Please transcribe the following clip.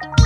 you